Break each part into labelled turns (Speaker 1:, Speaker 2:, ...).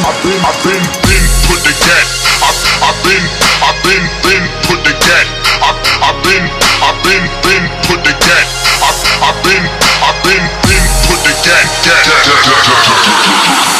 Speaker 1: I've been, I've been, been put the cat. I've, I've been, I've been, been put the cat. I've, I've been, I've been, been put the cat. I've, I've been, I've been, been put the cat. cat, cat, cat, cat, cat, cat.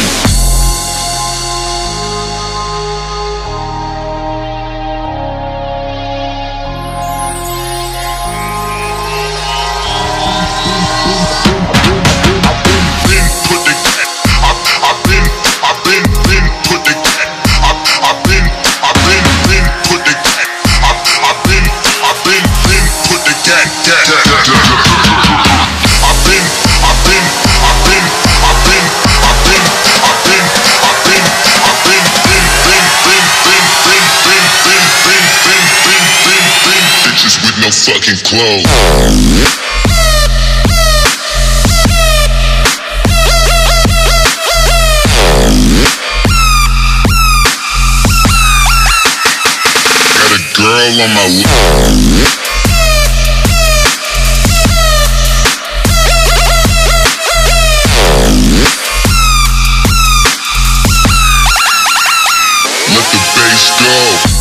Speaker 1: fucking clothes. girl on my lap. Let the bass go.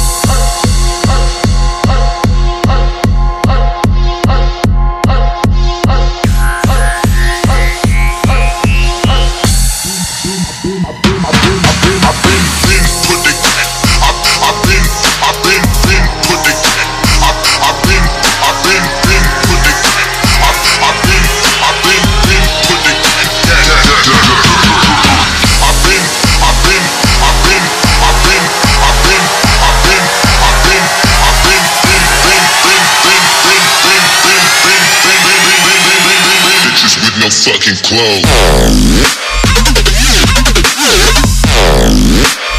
Speaker 1: fucking clothes. Yeah.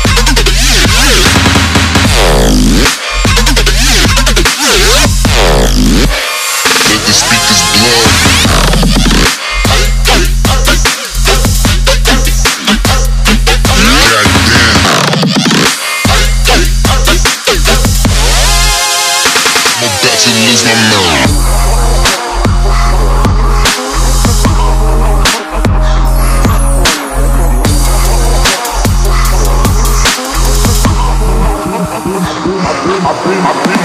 Speaker 1: dream, I dream, I dream.